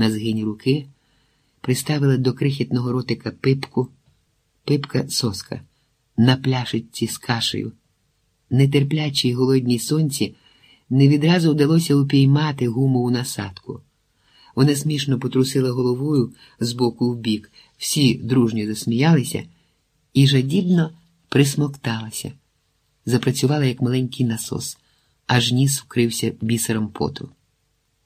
на згині руки, приставила до крихітного ротика пипку, пипка соска, на пляшечці з кашею. Нетерплячій голодній сонці не відразу вдалося упіймати гумову насадку. Вона смішно потрусила головою з боку в бік, всі дружньо засміялися і жадібно присмокталася. Запрацювала як маленький насос, аж ніс вкрився бісером поту.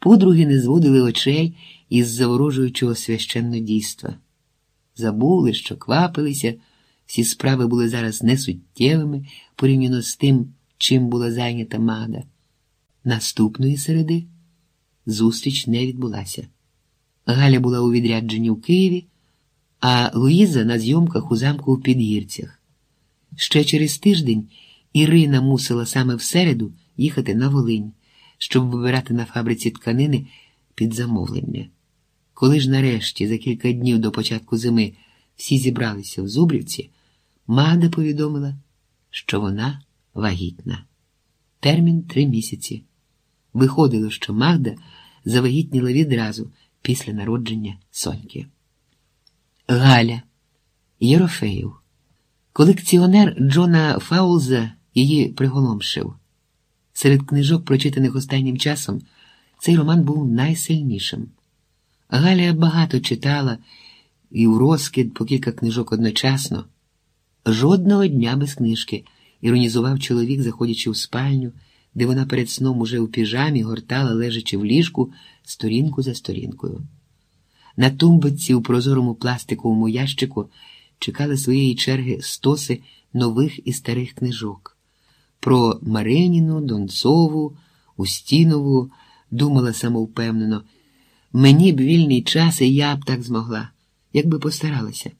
Подруги не зводили очей із заворожуючого священнодійства. Забули, що квапилися, всі справи були зараз несуттєвими порівняно з тим, чим була зайнята Магда. Наступної середи зустріч не відбулася. Галя була у відрядженні в Києві, а Луїза на зйомках у замку у Підгірцях. Ще через тиждень Ірина мусила саме в середу їхати на Волинь, щоб вибирати на фабриці тканини під замовлення. Коли ж нарешті, за кілька днів до початку зими, всі зібралися в Зубрівці, Магда повідомила, що вона вагітна. Термін три місяці. Виходило, що Магда завагітніла відразу після народження Соньки. Галя Єрофеїв. Колекціонер Джона Фаулза її приголомшив. Серед книжок, прочитаних останнім часом, цей роман був найсильнішим. Галя багато читала і у розкид по кілька книжок одночасно. Жодного дня без книжки, іронізував чоловік, заходячи в спальню, де вона перед сном уже у піжамі гортала, лежачи в ліжку, сторінку за сторінкою. На тумбочці у прозорому пластиковому ящику чекали своєї черги стоси нових і старих книжок. Про Мареніну, Донцову, Устінову думала самовпевнено. Мені б вільний час, і я б так змогла, якби постаралася.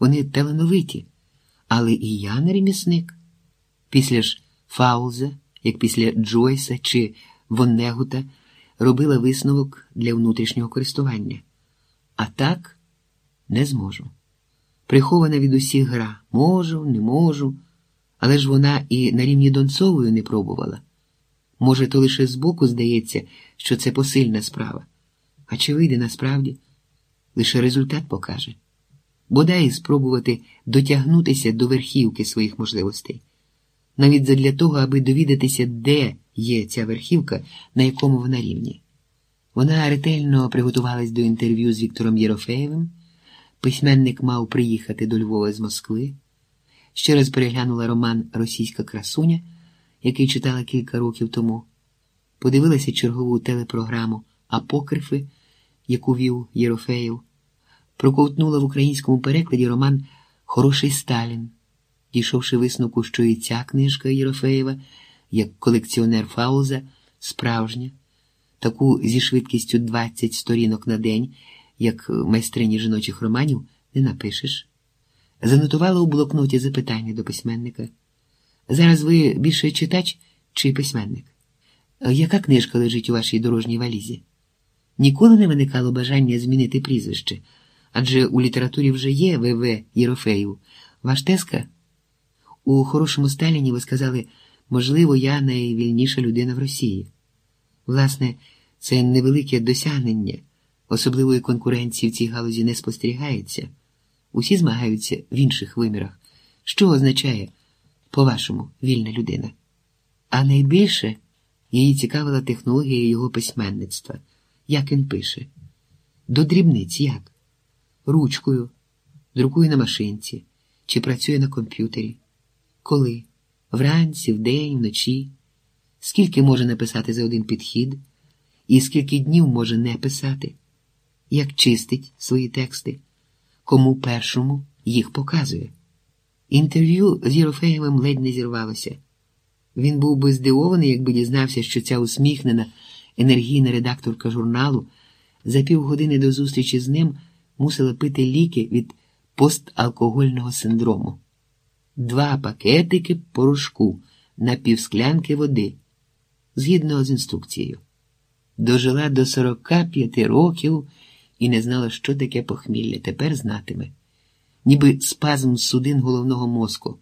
Вони талановиті, але і я не ремісник. Після ж Фауза, як після Джойса чи Воннегута, робила висновок для внутрішнього користування. А так не зможу. Прихована від усіх гра можу, не можу, але ж вона і на рівні Донцовою не пробувала. Може, то лише збоку здається, що це посильна справа. А чи вийде насправді? Лише результат покаже. Бодай спробувати дотягнутися до верхівки своїх можливостей, навіть задля того, аби довідатися, де є ця верхівка, на якому вона рівні. Вона ретельно приготувалась до інтерв'ю з Віктором Єрофеєвим. Письменник мав приїхати до Львова з Москви. Ще раз переглянула роман Російська красуня, який читала кілька років тому. Подивилася чергову телепрограму Апокрифи, яку вів Єрофеєв. Проковтнула в українському перекладі роман Хороший Сталін, дійшовши висновку, що і ця книжка Єрофеєва, як колекціонер Фауза, справжня таку зі швидкістю 20 сторінок на день, як майстрині жіночих романів, не напишеш. Занотувала у блокноті запитання до письменника. Зараз ви більше читач чи письменник? Яка книжка лежить у вашій дорожній валізі? Ніколи не виникало бажання змінити прізвище, адже у літературі вже є В.В. Єрофеїв. Ваш тезка? У хорошому Сталіні ви сказали, можливо, я найвільніша людина в Росії. Власне, це невелике досягнення, особливої конкуренції в цій галузі не спостерігається. Усі змагаються в інших вимірах. Що означає, по-вашому, вільна людина? А найбільше її цікавила технологія його письменництва, як він пише. До дрібниць як? Ручкою, друкує на машинці чи працює на комп'ютері. Коли? Вранці, вдень, вночі. Скільки може написати за один підхід, і скільки днів може не писати, як чистить свої тексти, кому першому їх показує. Інтерв'ю з Єрофеєвим ледь не зірвалося. Він був би здивований, якби дізнався, що ця усміхнена, енергійна редакторка журналу за півгодини до зустрічі з ним мусила пити ліки від посталкогольного синдрому, два пакетики порошку на півсклянки води згідно з інструкцією. Дожила до 45 років і не знала, що таке похмілля. Тепер знатиме, ніби спазм судин головного мозку.